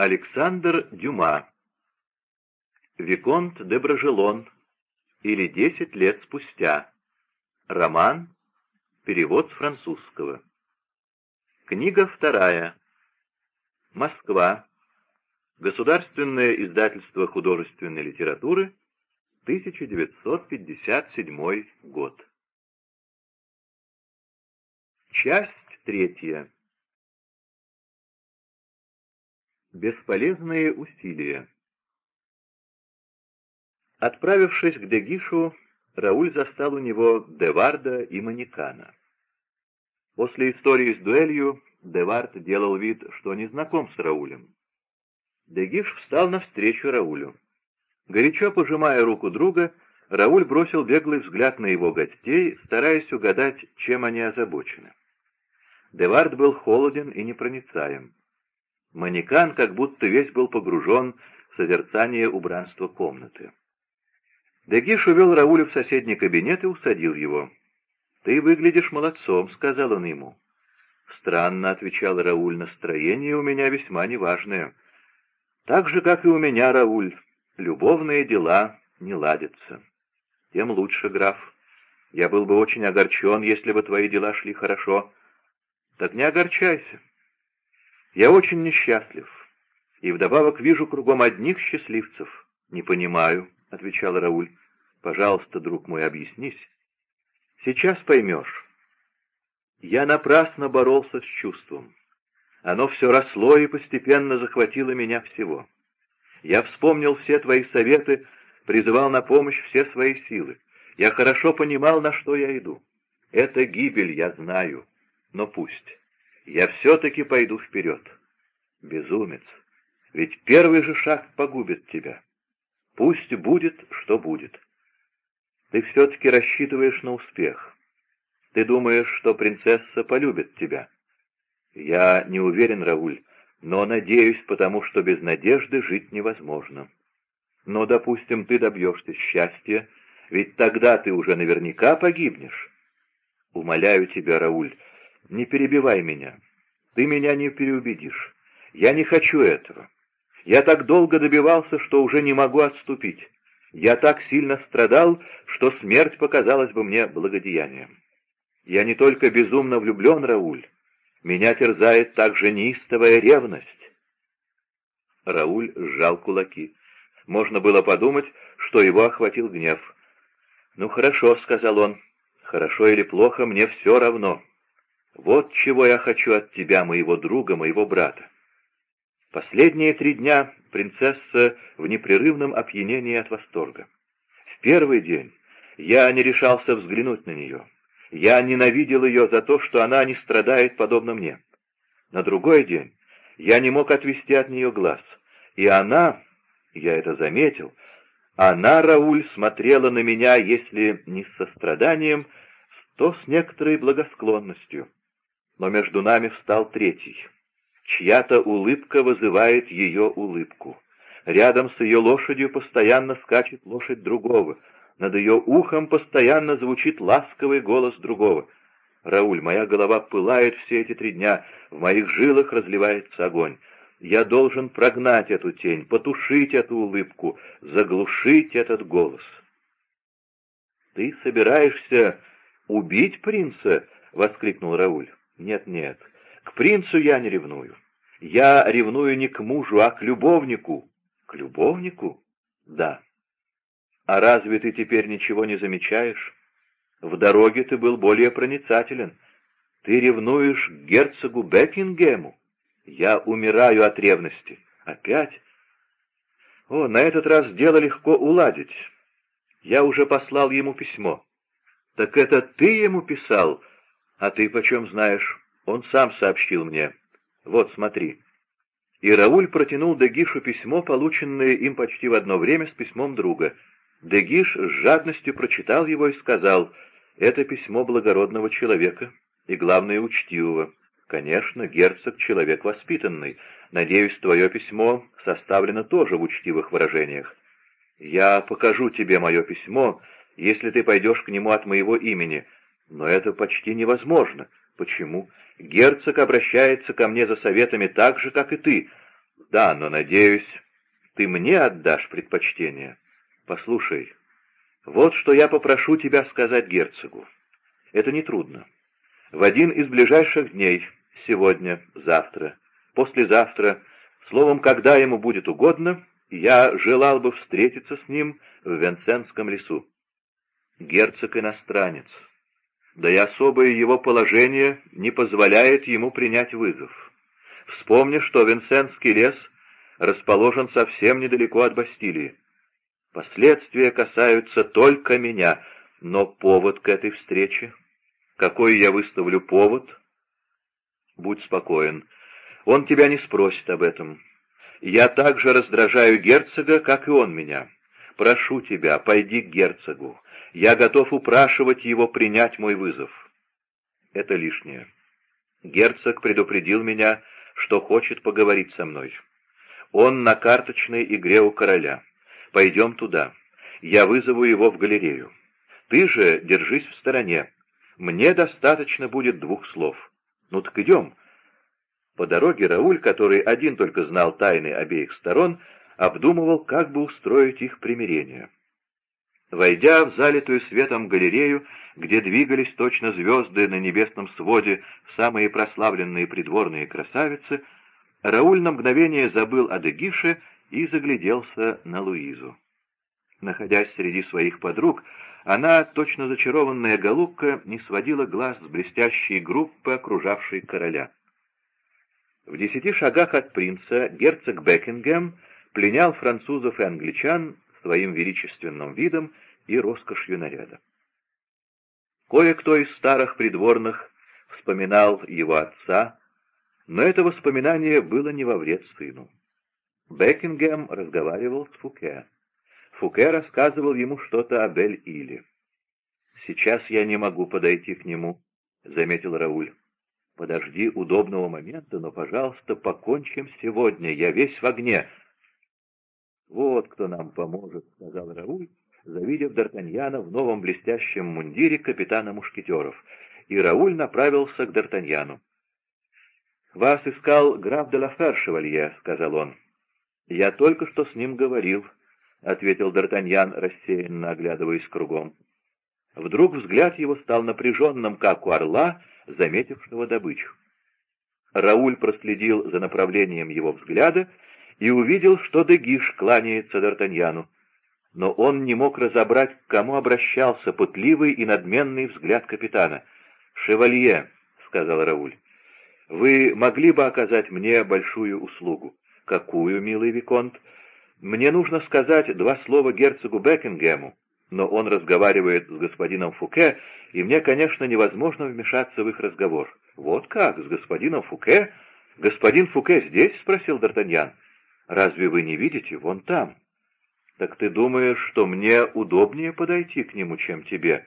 Александр Дюма. Виконт де Брожелон. Или «Десять лет спустя». Роман. Перевод с французского. Книга вторая. Москва. Государственное издательство художественной литературы. 1957 год. Часть третья. Бесполезные усилия. Отправившись к Дегишу, Рауль застал у него Деварда и Манекана. После истории с дуэлью Девард делал вид, что не знаком с Раулем. Дегиш встал навстречу Раулю. Горячо пожимая руку друга, Рауль бросил беглый взгляд на его гостей, стараясь угадать, чем они озабочены. Девард был холоден и непроницаем. Манекан как будто весь был погружен в созерцание убранства комнаты. Дегиш увел Рауля в соседний кабинет и усадил его. «Ты выглядишь молодцом», — сказал он ему. «Странно», — отвечал Рауль, — «настроение у меня весьма неважное». «Так же, как и у меня, Рауль, любовные дела не ладятся». «Тем лучше, граф. Я был бы очень огорчен, если бы твои дела шли хорошо». «Так не огорчайся. Я очень несчастлив, и вдобавок вижу кругом одних счастливцев. Не понимаю, — отвечал Рауль. Пожалуйста, друг мой, объяснись. Сейчас поймешь. Я напрасно боролся с чувством. Оно все росло и постепенно захватило меня всего. Я вспомнил все твои советы, призывал на помощь все свои силы. Я хорошо понимал, на что я иду. Это гибель, я знаю, но пусть я все-таки пойду вперед. Безумец, ведь первый же шаг погубит тебя. Пусть будет, что будет. Ты все-таки рассчитываешь на успех. Ты думаешь, что принцесса полюбит тебя. Я не уверен, Рауль, но надеюсь, потому что без надежды жить невозможно. Но, допустим, ты добьешься счастья, ведь тогда ты уже наверняка погибнешь. Умоляю тебя, Рауль, не перебивай меня. Ты меня не переубедишь. Я не хочу этого. Я так долго добивался, что уже не могу отступить. Я так сильно страдал, что смерть показалась бы мне благодеянием. Я не только безумно влюблен, Рауль. Меня терзает также неистовая ревность. Рауль сжал кулаки. Можно было подумать, что его охватил гнев. «Ну хорошо», — сказал он, — «хорошо или плохо, мне все равно. Вот чего я хочу от тебя, моего друга, моего брата. Последние три дня принцесса в непрерывном опьянении от восторга. В первый день я не решался взглянуть на нее. Я ненавидел ее за то, что она не страдает подобно мне. На другой день я не мог отвести от нее глаз. И она, я это заметил, она, Рауль, смотрела на меня, если не с состраданием, то с некоторой благосклонностью но между нами встал третий. Чья-то улыбка вызывает ее улыбку. Рядом с ее лошадью постоянно скачет лошадь другого. Над ее ухом постоянно звучит ласковый голос другого. «Рауль, моя голова пылает все эти три дня, в моих жилах разливается огонь. Я должен прогнать эту тень, потушить эту улыбку, заглушить этот голос». «Ты собираешься убить принца?» — воскликнул Рауль. Нет-нет, к принцу я не ревную. Я ревную не к мужу, а к любовнику. К любовнику? Да. А разве ты теперь ничего не замечаешь? В дороге ты был более проницателен. Ты ревнуешь к герцогу Бекингему. Я умираю от ревности. Опять? О, на этот раз дело легко уладить. Я уже послал ему письмо. Так это ты ему писал, «А ты почем знаешь? Он сам сообщил мне. Вот, смотри». И Рауль протянул Дегишу письмо, полученное им почти в одно время с письмом друга. Дегиш с жадностью прочитал его и сказал, «Это письмо благородного человека и, главное, учтивого. Конечно, герцог — человек воспитанный. Надеюсь, твое письмо составлено тоже в учтивых выражениях. Я покажу тебе мое письмо, если ты пойдешь к нему от моего имени, но это почти невозможно. Почему? Герцог обращается ко мне за советами так же, как и ты. Да, но, надеюсь, ты мне отдашь предпочтение. Послушай, вот что я попрошу тебя сказать герцогу. Это нетрудно. В один из ближайших дней, сегодня, завтра, послезавтра, словом, когда ему будет угодно, я желал бы встретиться с ним в Венценском лесу. Герцог иностранец, да и особое его положение не позволяет ему принять вызов. Вспомни, что Винсентский лес расположен совсем недалеко от Бастилии. Последствия касаются только меня, но повод к этой встрече? Какой я выставлю повод? Будь спокоен. Он тебя не спросит об этом. Я так же раздражаю герцога, как и он меня. Прошу тебя, пойди к герцогу. Я готов упрашивать его принять мой вызов. Это лишнее. Герцог предупредил меня, что хочет поговорить со мной. Он на карточной игре у короля. Пойдем туда. Я вызову его в галерею. Ты же держись в стороне. Мне достаточно будет двух слов. Ну так идем. По дороге Рауль, который один только знал тайны обеих сторон, обдумывал, как бы устроить их примирение. Войдя в залитую светом галерею, где двигались точно звезды на небесном своде самые прославленные придворные красавицы, Рауль на мгновение забыл о Дегише и загляделся на Луизу. Находясь среди своих подруг, она, точно зачарованная голубка, не сводила глаз с блестящей группы, окружавшей короля. В десяти шагах от принца герцог Бекингем пленял французов и англичан своим величественным видом и роскошью наряда. Кое-кто из старых придворных вспоминал его отца, но это воспоминание было не во вред сыну. Бекингем разговаривал с Фуке. Фуке рассказывал ему что-то о Бель-Иле. «Сейчас я не могу подойти к нему», — заметил Рауль. Подожди удобного момента, но, пожалуйста, покончим сегодня, я весь в огне. Вот кто нам поможет, — сказал Рауль, завидев Д'Артаньяна в новом блестящем мундире капитана Мушкетеров, и Рауль направился к Д'Артаньяну. «Вас искал граф де Лафер, шевалье», — сказал он. «Я только что с ним говорил», — ответил Д'Артаньян, рассеянно оглядываясь кругом. Вдруг взгляд его стал напряженным, как у орла, заметившего добычу. Рауль проследил за направлением его взгляда и увидел, что Дегиш кланяется Д'Артаньяну. Но он не мог разобрать, к кому обращался пытливый и надменный взгляд капитана. «Шевалье», — сказал Рауль, — «вы могли бы оказать мне большую услугу». «Какую, милый Виконт?» «Мне нужно сказать два слова герцогу Бекингему но он разговаривает с господином Фуке, и мне, конечно, невозможно вмешаться в их разговор. «Вот как, с господином Фуке? Господин Фуке здесь?» — спросил Д'Артаньян. «Разве вы не видите? Вон там». «Так ты думаешь, что мне удобнее подойти к нему, чем тебе?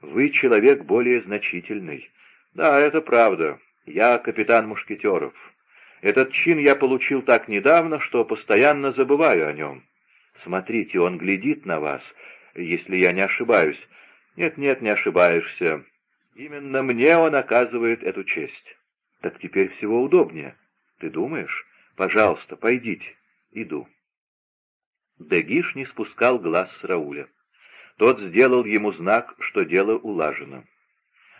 Вы человек более значительный». «Да, это правда. Я капитан Мушкетеров. Этот чин я получил так недавно, что постоянно забываю о нем. Смотрите, он глядит на вас» если я не ошибаюсь. Нет-нет, не ошибаешься. Именно мне он оказывает эту честь. Так теперь всего удобнее. Ты думаешь? Пожалуйста, пойдите. Иду. Дегиш не спускал глаз с Рауля. Тот сделал ему знак, что дело улажено.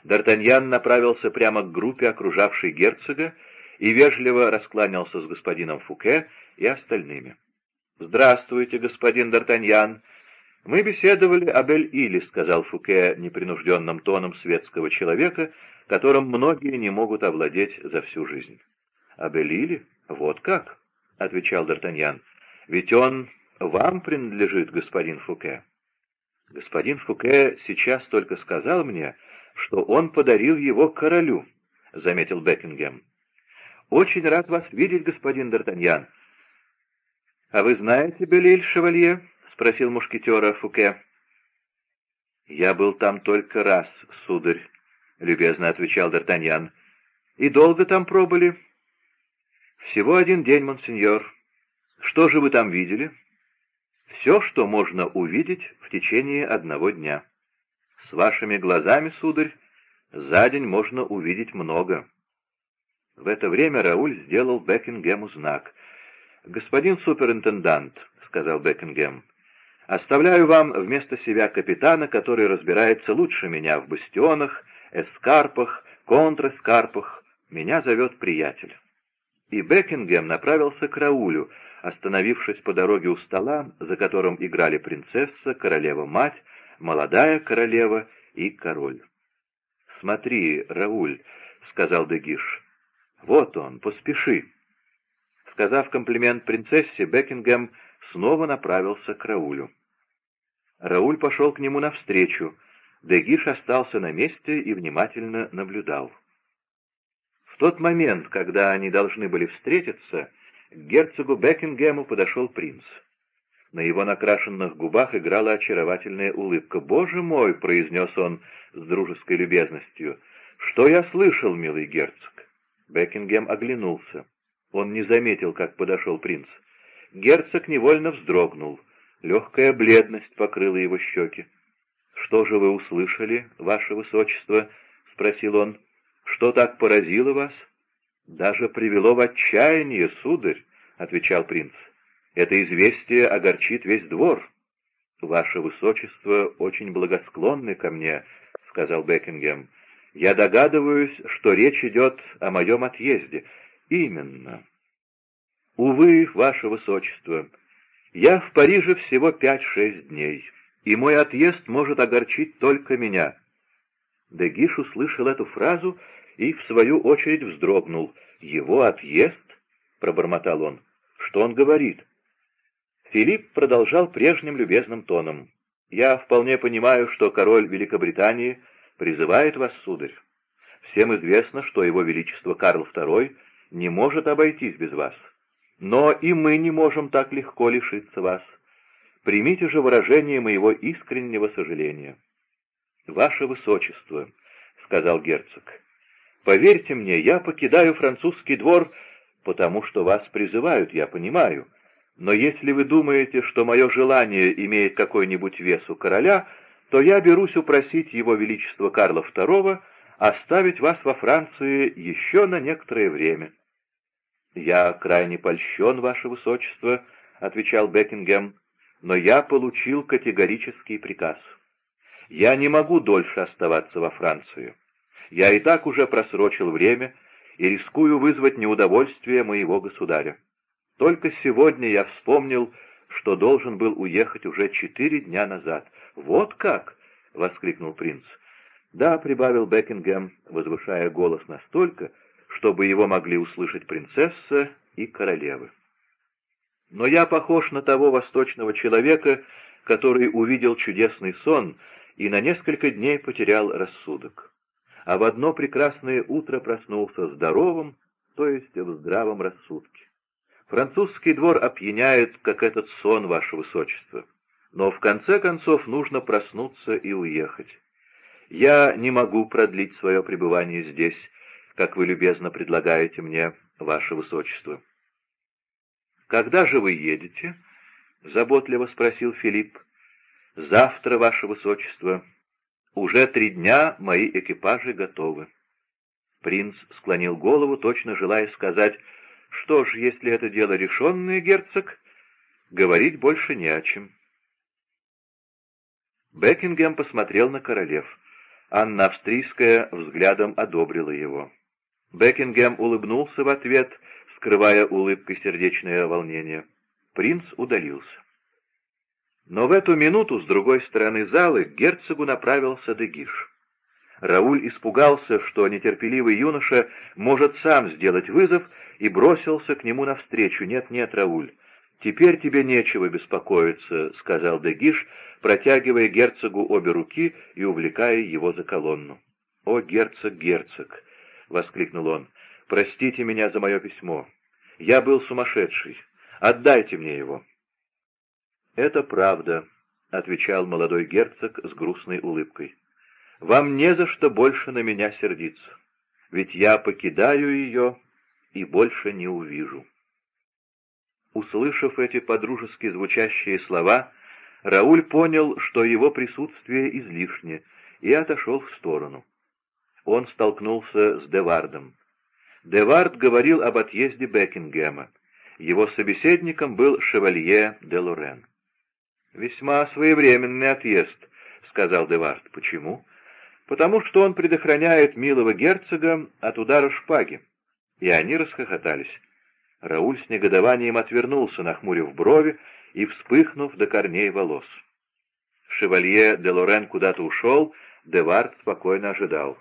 Д'Артаньян направился прямо к группе, окружавшей герцога, и вежливо раскланялся с господином Фуке и остальными. «Здравствуйте, господин Д'Артаньян!» «Мы беседовали об Эль-Иле», — сказал Фуке непринужденным тоном светского человека, которым многие не могут овладеть за всю жизнь. «Об Эль-Иле? Вот как?» — отвечал Д'Артаньян. «Ведь он вам принадлежит, господин Фуке». «Господин Фуке сейчас только сказал мне, что он подарил его королю», — заметил Бекингем. «Очень рад вас видеть, господин Д'Артаньян». «А вы знаете Белиль, шевалье?» — спросил мушкетера Фуке. «Я был там только раз, сударь», — любезно отвечал Д'Артаньян. «И долго там пробыли?» «Всего один день, монсеньор. Что же вы там видели?» «Все, что можно увидеть в течение одного дня. С вашими глазами, сударь, за день можно увидеть много». В это время Рауль сделал Бекингему знак. «Господин суперинтендант», — сказал Бекингем, — «оставляю вам вместо себя капитана, который разбирается лучше меня в бастионах, эскарпах, контрэскарпах. Меня зовет приятель». И Бекингем направился к Раулю, остановившись по дороге у стола, за которым играли принцесса, королева-мать, молодая королева и король. «Смотри, Рауль», — сказал Дегиш, — «вот он, поспеши». Сказав комплимент принцессе, Бекингем снова направился к Раулю. Рауль пошел к нему навстречу. Дегиш остался на месте и внимательно наблюдал. В тот момент, когда они должны были встретиться, к герцогу Бекингему подошел принц. На его накрашенных губах играла очаровательная улыбка. «Боже мой!» — произнес он с дружеской любезностью. «Что я слышал, милый герцог?» Бекингем оглянулся. Он не заметил, как подошел принц. Герцог невольно вздрогнул. Легкая бледность покрыла его щеки. «Что же вы услышали, ваше высочество?» — спросил он. «Что так поразило вас?» «Даже привело в отчаяние, сударь», — отвечал принц. «Это известие огорчит весь двор». «Ваше высочество очень благосклонны ко мне», — сказал Бекингем. «Я догадываюсь, что речь идет о моем отъезде». «Именно». «Увы, ваше высочество, я в Париже всего пять-шесть дней, и мой отъезд может огорчить только меня». Дегиш услышал эту фразу и, в свою очередь, вздрогнул. «Его отъезд?» — пробормотал он. «Что он говорит?» Филипп продолжал прежним любезным тоном. «Я вполне понимаю, что король Великобритании призывает вас, сударь. Всем известно, что его величество Карл II не может обойтись без вас. Но и мы не можем так легко лишиться вас. Примите же выражение моего искреннего сожаления». «Ваше Высочество», — сказал герцог, — «поверьте мне, я покидаю французский двор, потому что вас призывают, я понимаю. Но если вы думаете, что мое желание имеет какой-нибудь вес у короля, то я берусь упросить его величество Карла II оставить вас во Франции еще на некоторое время». «Я крайне польщен, ваше высочество», — отвечал Бекингем, — «но я получил категорический приказ». Я не могу дольше оставаться во Франции. Я и так уже просрочил время и рискую вызвать неудовольствие моего государя. Только сегодня я вспомнил, что должен был уехать уже четыре дня назад. «Вот как!» — воскликнул принц. «Да», — прибавил Бекингем, возвышая голос настолько, чтобы его могли услышать принцесса и королевы. «Но я похож на того восточного человека, который увидел чудесный сон и на несколько дней потерял рассудок. А в одно прекрасное утро проснулся здоровым, то есть в здравом рассудке. Французский двор опьяняет, как этот сон, ваше высочество. Но в конце концов нужно проснуться и уехать. Я не могу продлить свое пребывание здесь, как вы любезно предлагаете мне, ваше высочество. «Когда же вы едете?» — заботливо спросил Филипп. «Завтра, ваше высочество. Уже три дня мои экипажи готовы». Принц склонил голову, точно желая сказать, «Что ж, если это дело решенное, герцог, говорить больше не о чем». Бекингем посмотрел на королев. Анна Австрийская взглядом одобрила его. Бекингем улыбнулся в ответ, скрывая улыбкой сердечное волнение. Принц удалился. Но в эту минуту с другой стороны залы к герцогу направился Дегиш. Рауль испугался, что нетерпеливый юноша может сам сделать вызов, и бросился к нему навстречу. «Нет, нет, Рауль, теперь тебе нечего беспокоиться», — сказал Дегиш, протягивая герцогу обе руки и увлекая его за колонну. «О, герцог, герцог!» — воскликнул он. «Простите меня за мое письмо. Я был сумасшедший. Отдайте мне его». «Это правда», — отвечал молодой герцог с грустной улыбкой. «Вам не за что больше на меня сердиться, ведь я покидаю ее и больше не увижу». Услышав эти подружески звучащие слова, Рауль понял, что его присутствие излишне, и отошел в сторону. Он столкнулся с Девардом. Девард говорил об отъезде Бекингема. Его собеседником был шевалье де Лорен. «Весьма своевременный отъезд», — сказал Девард. «Почему?» «Потому что он предохраняет милого герцога от удара шпаги». И они расхохотались. Рауль с негодованием отвернулся, нахмурив брови и вспыхнув до корней волос. Шевалье де Лорен куда-то ушел, Девард спокойно ожидал.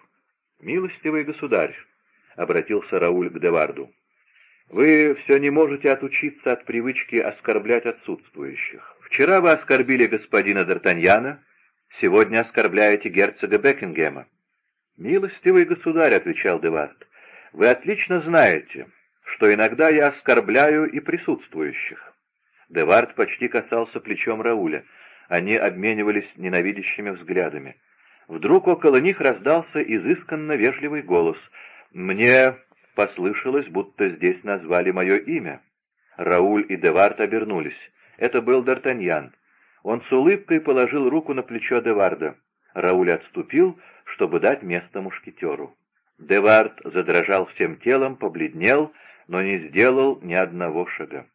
«Милостивый государь», — обратился Рауль к Деварду, — «вы все не можете отучиться от привычки оскорблять отсутствующих. Вчера вы оскорбили господина Д'Артаньяна, сегодня оскорбляете герцога Бекингема». «Милостивый государь», — отвечал Девард, — «вы отлично знаете, что иногда я оскорбляю и присутствующих». Девард почти касался плечом Рауля. Они обменивались ненавидящими взглядами. Вдруг около них раздался изысканно вежливый голос. «Мне послышалось, будто здесь назвали мое имя». Рауль и Девард обернулись. Это был Д'Артаньян. Он с улыбкой положил руку на плечо Деварда. Рауль отступил, чтобы дать место мушкетеру. Девард задрожал всем телом, побледнел, но не сделал ни одного шага.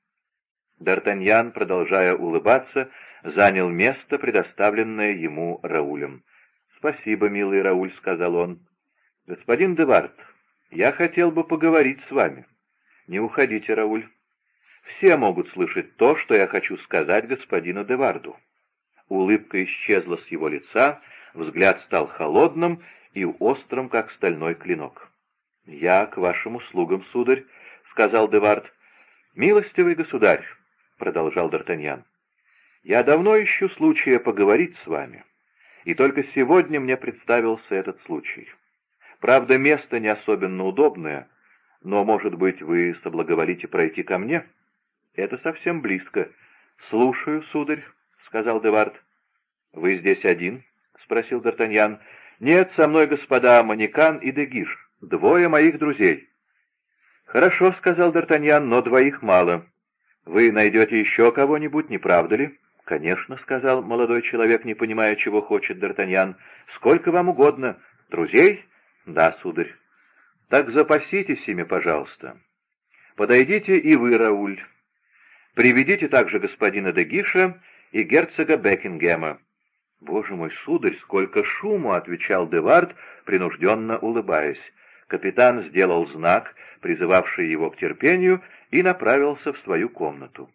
Д'Артаньян, продолжая улыбаться, занял место, предоставленное ему Раулем. «Спасибо, милый Рауль», — сказал он. «Господин Девард, я хотел бы поговорить с вами». «Не уходите, Рауль. Все могут слышать то, что я хочу сказать господину Деварду». Улыбка исчезла с его лица, взгляд стал холодным и острым, как стальной клинок. «Я к вашим услугам, сударь», — сказал Девард. «Милостивый государь», — продолжал Д'Артаньян, — «я давно ищу случая поговорить с вами». И только сегодня мне представился этот случай. Правда, место не особенно удобное, но, может быть, вы соблаговолите пройти ко мне? Это совсем близко. Слушаю, сударь, — сказал Девард. Вы здесь один? — спросил Д'Артаньян. Нет, со мной господа Манекан и Дегиш, двое моих друзей. Хорошо, — сказал Д'Артаньян, — но двоих мало. Вы найдете еще кого-нибудь, не правда ли? «Конечно», — сказал молодой человек, не понимая, чего хочет Д'Артаньян. «Сколько вам угодно. Друзей?» «Да, сударь». «Так запаситесь ими, пожалуйста. Подойдите и вы, Рауль. Приведите также господина Дегиша и герцога Бекингема». «Боже мой, сударь, сколько шуму!» — отвечал Девард, принужденно улыбаясь. Капитан сделал знак, призывавший его к терпению, и направился в свою комнату.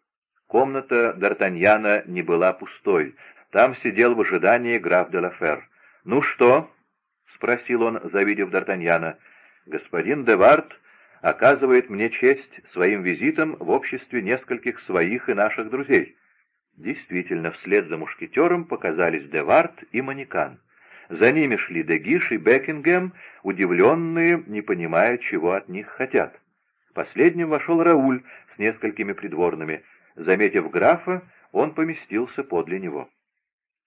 Комната Д'Артаньяна не была пустой. Там сидел в ожидании граф де Лафер. «Ну что?» — спросил он, завидев Д'Артаньяна. «Господин Девард оказывает мне честь своим визитом в обществе нескольких своих и наших друзей». Действительно, вслед за мушкетером показались Девард и Манекан. За ними шли Дегиш и Бекингем, удивленные, не понимая, чего от них хотят. Последним вошел Рауль с несколькими придворными. Заметив графа, он поместился подле него.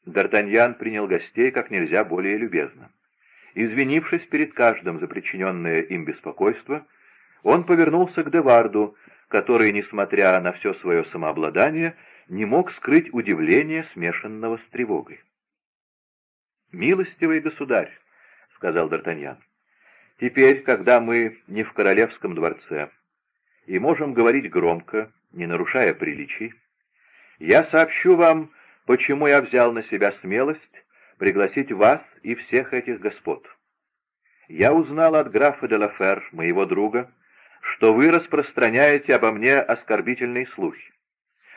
Д'Артаньян принял гостей как нельзя более любезно. Извинившись перед каждым за причиненное им беспокойство, он повернулся к Деварду, который, несмотря на все свое самообладание, не мог скрыть удивление, смешанного с тревогой. «Милостивый государь», — сказал Д'Артаньян, — «теперь, когда мы не в королевском дворце и можем говорить громко, не нарушая приличий, я сообщу вам, почему я взял на себя смелость пригласить вас и всех этих господ. Я узнал от графа де Лафер, моего друга, что вы распространяете обо мне оскорбительные слухи.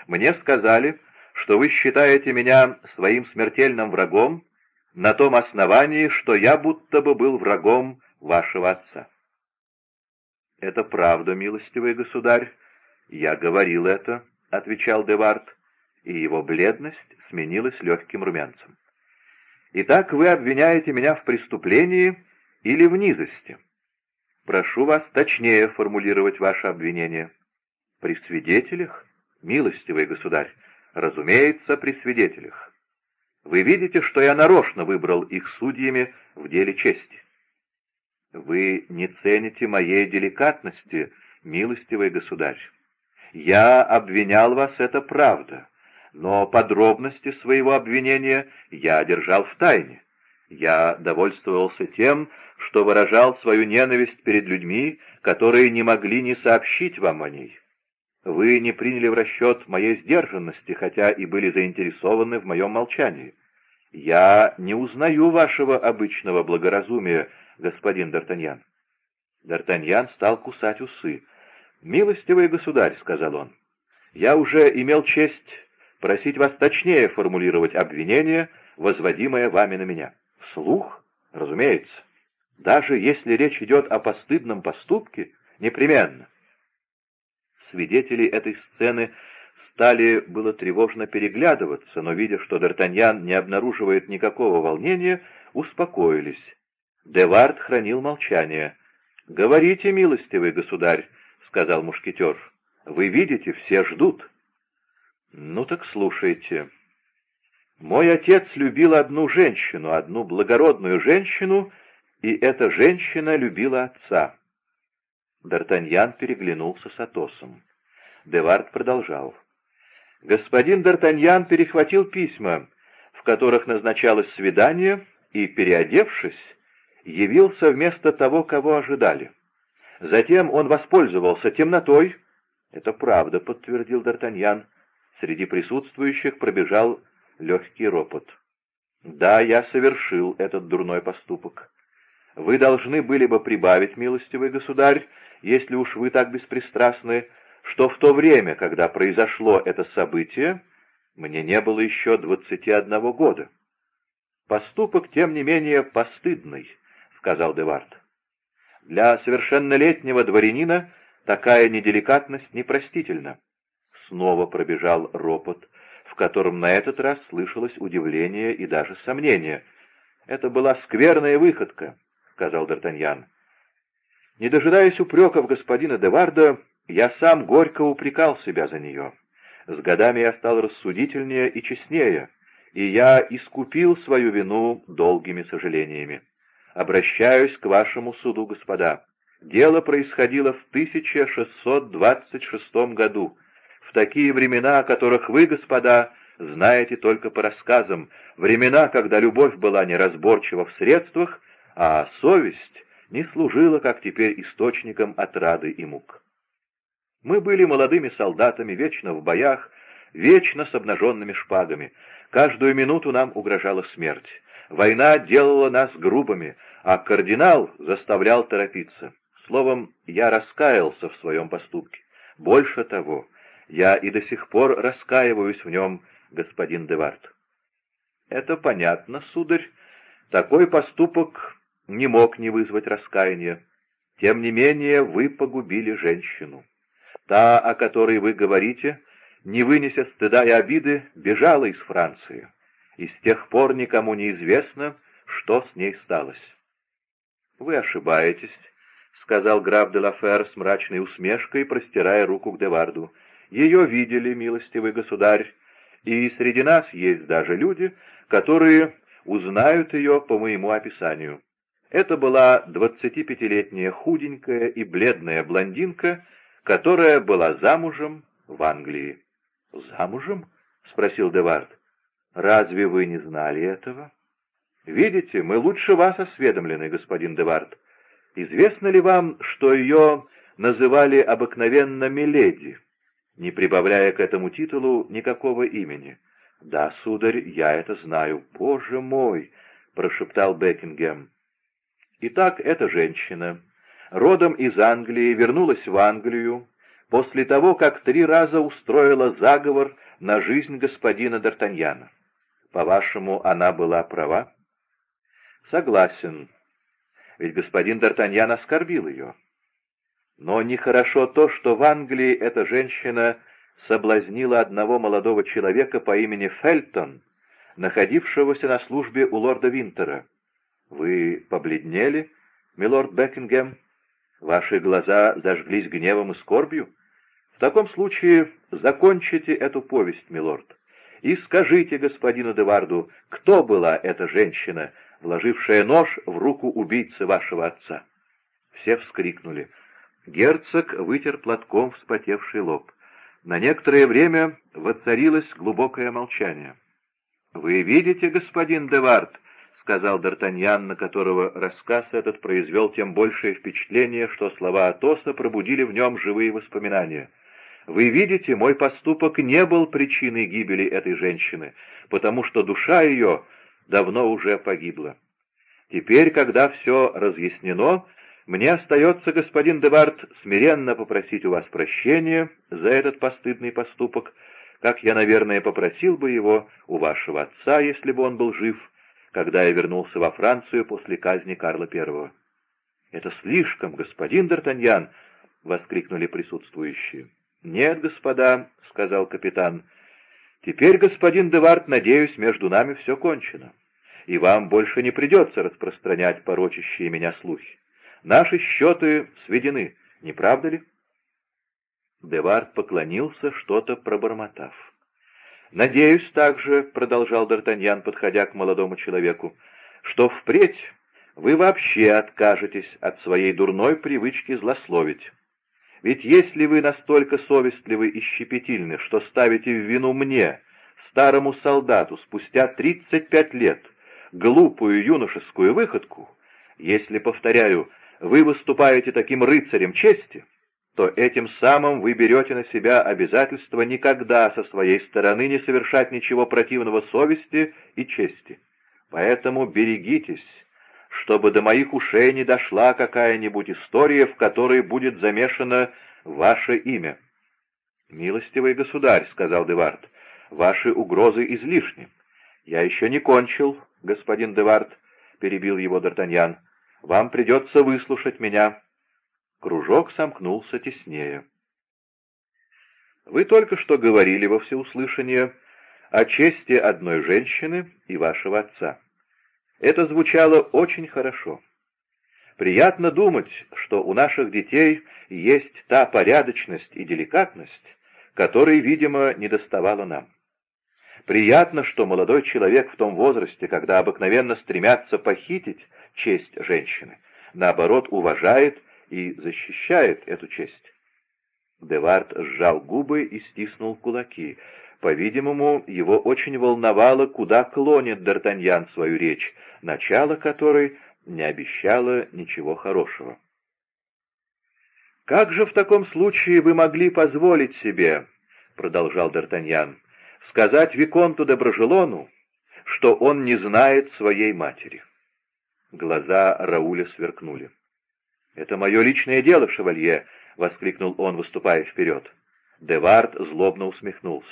Мне сказали, что вы считаете меня своим смертельным врагом на том основании, что я будто бы был врагом вашего отца. Это правда, милостивый государь, «Я говорил это», — отвечал Девард, и его бледность сменилась легким румянцем. «Итак, вы обвиняете меня в преступлении или в низости? Прошу вас точнее формулировать ваше обвинение. При свидетелях, милостивый государь, разумеется, при свидетелях. Вы видите, что я нарочно выбрал их судьями в деле чести. Вы не цените моей деликатности, милостивый государь. Я обвинял вас, это правда, но подробности своего обвинения я держал в тайне. Я довольствовался тем, что выражал свою ненависть перед людьми, которые не могли не сообщить вам о ней. вы не приняли в расчет моей сдержанности, хотя и были заинтересованы в моем молчании. Я не узнаю вашего обычного благоразумия, господин Д'Артаньян. Д'Артаньян стал кусать усы. «Милостивый государь», — сказал он, — «я уже имел честь просить вас точнее формулировать обвинение, возводимое вами на меня. Вслух? Разумеется. Даже если речь идет о постыдном поступке, непременно. Свидетели этой сцены стали было тревожно переглядываться, но, видя, что Д'Артаньян не обнаруживает никакого волнения, успокоились. Девард хранил молчание. «Говорите, милостивый государь», — сказал мушкетер. «Вы видите, все ждут». «Ну так слушайте. Мой отец любил одну женщину, одну благородную женщину, и эта женщина любила отца. Д'Артаньян переглянулся с Атосом. Девард продолжал. Господин Д'Артаньян перехватил письма, в которых назначалось свидание, и, переодевшись, явился вместо того, кого ожидали. Затем он воспользовался темнотой. «Это правда», — подтвердил Д'Артаньян. Среди присутствующих пробежал легкий ропот. «Да, я совершил этот дурной поступок. Вы должны были бы прибавить, милостивый государь, если уж вы так беспристрастны, что в то время, когда произошло это событие, мне не было еще двадцати одного года. Поступок, тем не менее, постыдный, — сказал Девард. Для совершеннолетнего дворянина такая неделикатность непростительна. Снова пробежал ропот, котором на этот раз слышалось удивление и даже сомнение. Это была скверная выходка сказал Д'Артаньян. Не дожидаясь упреков господина Деварда, я сам горько упрекал себя за нее. С годами я стал рассудительнее и честнее, и я искупил свою вину долгими сожалениями. Обращаюсь к вашему суду, господа. Дело происходило в 1626 году, в такие времена, о которых вы, господа, знаете только по рассказам, времена, когда любовь была неразборчива в средствах, а совесть не служила, как теперь, источником отрады и мук. Мы были молодыми солдатами, вечно в боях, вечно с обнаженными шпагами. Каждую минуту нам угрожала смерть. Война делала нас грубыми, а кардинал заставлял торопиться. Словом, я раскаялся в своем поступке. Больше того, я и до сих пор раскаиваюсь в нем, господин Девард. Это понятно, сударь. Такой поступок не мог не вызвать раскаяния. Тем не менее, вы погубили женщину. Та, о которой вы говорите, не вынеся стыда и обиды, бежала из Франции, и с тех пор никому не известно, что с ней сталось. «Вы ошибаетесь», — сказал граф де Лафер с мрачной усмешкой, простирая руку к Деварду. «Ее видели, милостивый государь, и среди нас есть даже люди, которые узнают ее по моему описанию. Это была 25-летняя худенькая и бледная блондинка, которая была замужем в Англии. «Замужем?» — спросил Девард. «Разве вы не знали этого?» «Видите, мы лучше вас осведомлены, господин Девард. Известно ли вам, что ее называли обыкновенно Миледи, не прибавляя к этому титулу никакого имени?» «Да, сударь, я это знаю. Боже мой!» — прошептал Бекингем. Итак, эта женщина, родом из Англии, вернулась в Англию после того, как три раза устроила заговор на жизнь господина Д'Артаньяна. По-вашему, она была права? Согласен, ведь господин Д'Артаньян оскорбил ее. Но нехорошо то, что в Англии эта женщина соблазнила одного молодого человека по имени Фельтон, находившегося на службе у лорда Винтера. «Вы побледнели, милорд Бекингем? Ваши глаза зажглись гневом и скорбью? В таком случае закончите эту повесть, милорд, и скажите господину Деварду, кто была эта женщина, вложившая нож в руку убийцы вашего отца?» Все вскрикнули. Герцог вытер платком вспотевший лоб. На некоторое время воцарилось глубокое молчание. «Вы видите, господин Девард, сказал Д'Артаньян, на которого рассказ этот произвел тем большее впечатление, что слова Атоса пробудили в нем живые воспоминания. Вы видите, мой поступок не был причиной гибели этой женщины, потому что душа ее давно уже погибла. Теперь, когда все разъяснено, мне остается, господин Дебарт, смиренно попросить у вас прощения за этот постыдный поступок, как я, наверное, попросил бы его у вашего отца, если бы он был жив, когда я вернулся во Францию после казни Карла I. «Это слишком, господин Д'Артаньян!» — воскликнули присутствующие. «Нет, господа», — сказал капитан, — «теперь, господин Девард, надеюсь, между нами все кончено, и вам больше не придется распространять порочащие меня слухи. Наши счеты сведены, не правда ли?» Девард поклонился, что-то пробормотав. «Надеюсь также», — продолжал Д'Артаньян, подходя к молодому человеку, — «что впредь вы вообще откажетесь от своей дурной привычки злословить. Ведь если вы настолько совестливы и щепетильны, что ставите в вину мне, старому солдату, спустя 35 лет, глупую юношескую выходку, если, повторяю, вы выступаете таким рыцарем чести, то этим самым вы берете на себя обязательство никогда со своей стороны не совершать ничего противного совести и чести. Поэтому берегитесь, чтобы до моих ушей не дошла какая-нибудь история, в которой будет замешано ваше имя. — Милостивый государь, — сказал Девард, — ваши угрозы излишни. — Я еще не кончил, господин Девард, — перебил его Д'Артаньян. — Вам придется выслушать меня. Кружок сомкнулся теснее. — Вы только что говорили во всеуслышание о чести одной женщины и вашего отца. Это звучало очень хорошо. Приятно думать, что у наших детей есть та порядочность и деликатность, которой, видимо, недоставало нам. Приятно, что молодой человек в том возрасте, когда обыкновенно стремятся похитить честь женщины, наоборот, уважает и защищает эту честь. Девард сжал губы и стиснул кулаки. По-видимому, его очень волновало, куда клонит Д'Артаньян свою речь, начало которой не обещало ничего хорошего. «Как же в таком случае вы могли позволить себе, — продолжал Д'Артаньян, — сказать Виконту Доброжелону, что он не знает своей матери?» Глаза Рауля сверкнули. «Это мое личное дело, шевалье!» — воскликнул он, выступая вперед. Девард злобно усмехнулся.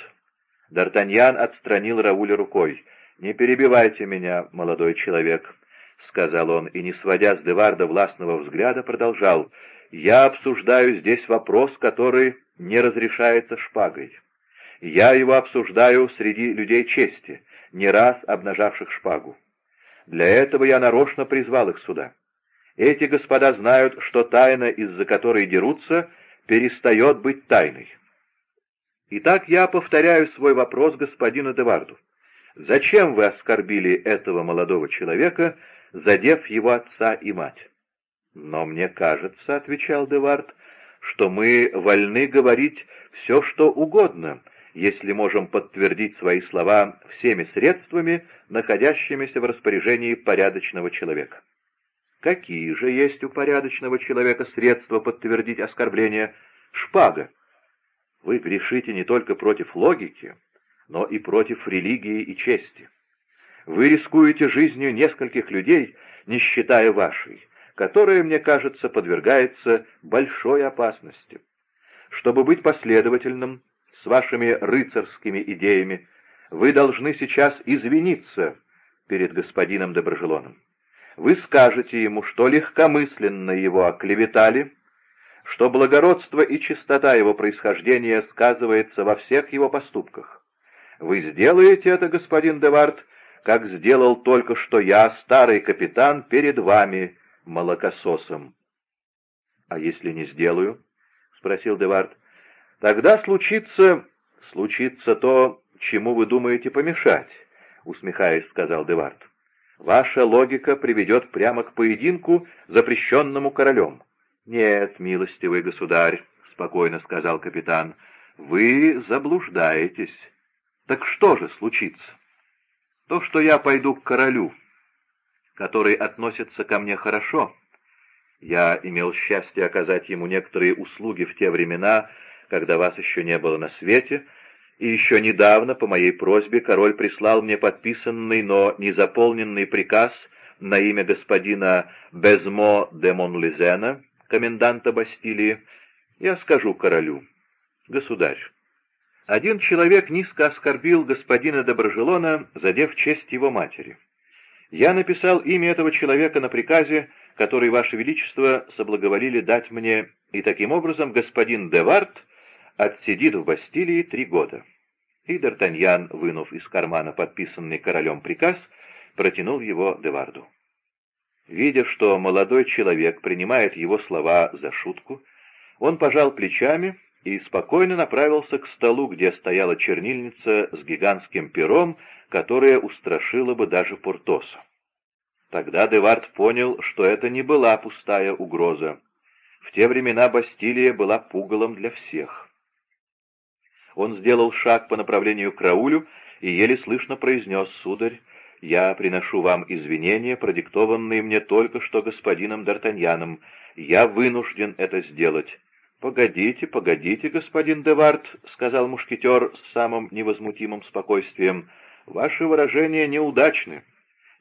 Д'Артаньян отстранил Рауля рукой. «Не перебивайте меня, молодой человек», — сказал он, и, не сводя с Деварда властного взгляда, продолжал. «Я обсуждаю здесь вопрос, который не разрешается шпагой. Я его обсуждаю среди людей чести, не раз обнажавших шпагу. Для этого я нарочно призвал их сюда. Эти господа знают, что тайна, из-за которой дерутся, перестает быть тайной. Итак, я повторяю свой вопрос господину Деварду. Зачем вы оскорбили этого молодого человека, задев его отца и мать? Но мне кажется, — отвечал Девард, — что мы вольны говорить все, что угодно, если можем подтвердить свои слова всеми средствами, находящимися в распоряжении порядочного человека. Какие же есть у порядочного человека средства подтвердить оскорбление? Шпага. Вы грешите не только против логики, но и против религии и чести. Вы рискуете жизнью нескольких людей, не считая вашей, которая, мне кажется, подвергается большой опасности. Чтобы быть последовательным с вашими рыцарскими идеями, вы должны сейчас извиниться перед господином Доброжелоном. Вы скажете ему, что легкомысленно его оклеветали, что благородство и чистота его происхождения сказывается во всех его поступках. Вы сделаете это, господин Девард, как сделал только что я, старый капитан, перед вами, молокососом. — А если не сделаю? — спросил Девард. — Тогда случится... случится то, чему вы думаете помешать, — усмехаясь, сказал Девард. Ваша логика приведет прямо к поединку, запрещенному королем. «Нет, милостивый государь», — спокойно сказал капитан, — «вы заблуждаетесь. Так что же случится? То, что я пойду к королю, который относится ко мне хорошо. Я имел счастье оказать ему некоторые услуги в те времена, когда вас еще не было на свете, и еще недавно, по моей просьбе, король прислал мне подписанный, но не заполненный приказ на имя господина Безмо де Монлизена, коменданта Бастилии, я скажу королю, государь, один человек низко оскорбил господина Доброжелона, задев честь его матери. Я написал имя этого человека на приказе, который, Ваше Величество, соблаговолили дать мне, и таким образом господин Девард отсидит в Бастилии три года». И Д'Артаньян, вынув из кармана подписанный королем приказ, протянул его Деварду. Видя, что молодой человек принимает его слова за шутку, он пожал плечами и спокойно направился к столу, где стояла чернильница с гигантским пером, которая устрашила бы даже Пуртоса. Тогда Девард понял, что это не была пустая угроза. В те времена Бастилия была пугалом для всех. Он сделал шаг по направлению к Раулю и еле слышно произнес, «Сударь, я приношу вам извинения, продиктованные мне только что господином Д'Артаньяном. Я вынужден это сделать». «Погодите, погодите, господин Девард», — сказал мушкетер с самым невозмутимым спокойствием, — «ваши выражения неудачны.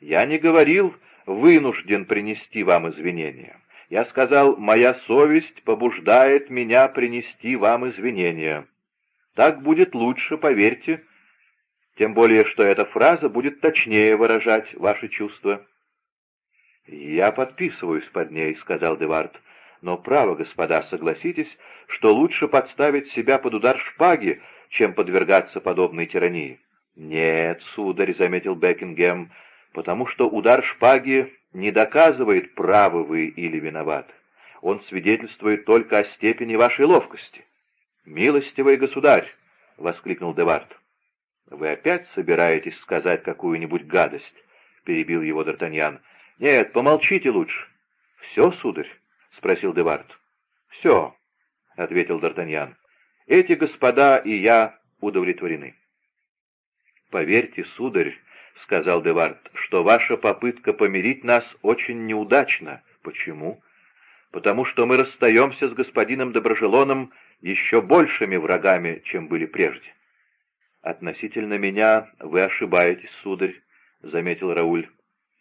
Я не говорил, вынужден принести вам извинения. Я сказал, моя совесть побуждает меня принести вам извинения». Так будет лучше, поверьте. Тем более, что эта фраза будет точнее выражать ваши чувства. «Я подписываюсь под ней», — сказал Девард. «Но право, господа, согласитесь, что лучше подставить себя под удар шпаги, чем подвергаться подобной тирании». «Нет, сударь», — заметил Бекингем, — «потому что удар шпаги не доказывает, правы вы или виноваты. Он свидетельствует только о степени вашей ловкости. «Милостивый государь!» — воскликнул Девард. «Вы опять собираетесь сказать какую-нибудь гадость?» — перебил его Д'Артаньян. «Нет, помолчите лучше». «Все, сударь?» — спросил Девард. «Все», — ответил Д'Артаньян. «Эти господа и я удовлетворены». «Поверьте, сударь», — сказал Девард, — «что ваша попытка помирить нас очень неудачна». «Почему?» «Потому что мы расстаемся с господином Доброжелоном еще большими врагами, чем были прежде. «Относительно меня вы ошибаетесь, сударь», — заметил Рауль.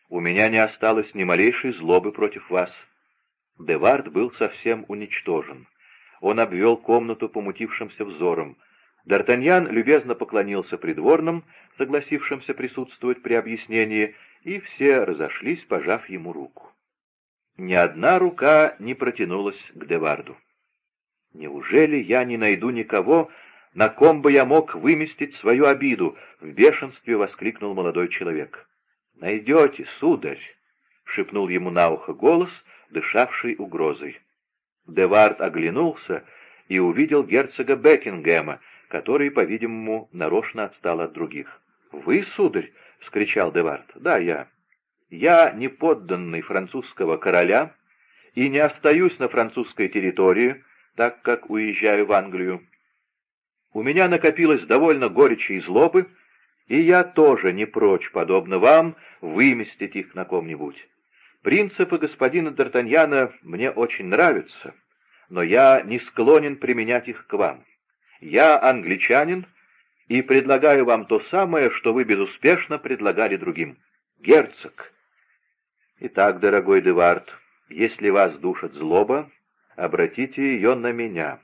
«У меня не осталось ни малейшей злобы против вас». Девард был совсем уничтожен. Он обвел комнату помутившимся взором. Д'Артаньян любезно поклонился придворным, согласившимся присутствовать при объяснении, и все разошлись, пожав ему руку. Ни одна рука не протянулась к Деварду. Неужели я не найду никого, на ком бы я мог выместить свою обиду? В бешенстве воскликнул молодой человек. Найдете, сударь, шепнул ему на ухо голос, дышавший угрозой. Девард оглянулся и увидел герцога Бекингема, который, по-видимому, нарочно отстал от других. «Вы, сударь?» — вскричал Девард. «Да, я. Я не подданный французского короля и не остаюсь на французской территории, так как уезжаю в Англию. У меня накопилось довольно горечи и злобы, и я тоже не прочь, подобно вам, выместить их на ком-нибудь. Принципы господина Д'Артаньяна мне очень нравятся, но я не склонен применять их к вам. Я англичанин и предлагаю вам то самое, что вы безуспешно предлагали другим. Герцог. Итак, дорогой Девард, если вас душит злоба, обратите ее на меня.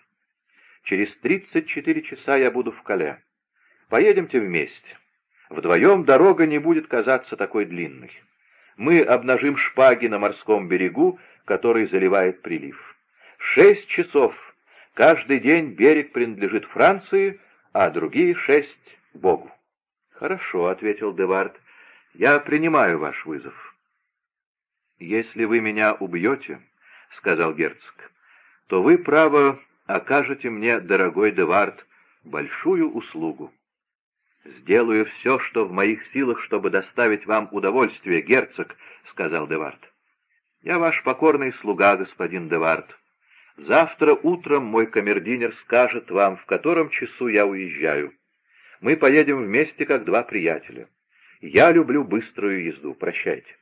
Через тридцать четыре часа я буду в Кале. Поедемте вместе. Вдвоем дорога не будет казаться такой длинной. Мы обнажим шпаги на морском берегу, который заливает прилив. Шесть часов. Каждый день берег принадлежит Франции, а другие шесть — Богу. «Хорошо», — ответил Девард, — «я принимаю ваш вызов». «Если вы меня убьете», — сказал герцог, то вы, право, окажете мне, дорогой Девард, большую услугу. «Сделаю все, что в моих силах, чтобы доставить вам удовольствие, герцог», — сказал Девард. «Я ваш покорный слуга, господин Девард. Завтра утром мой камердинер скажет вам, в котором часу я уезжаю. Мы поедем вместе, как два приятеля. Я люблю быструю езду. Прощайте».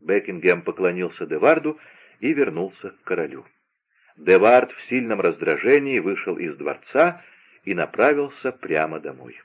Бекингем поклонился Деварду и вернулся к королю. Девард в сильном раздражении вышел из дворца и направился прямо домой.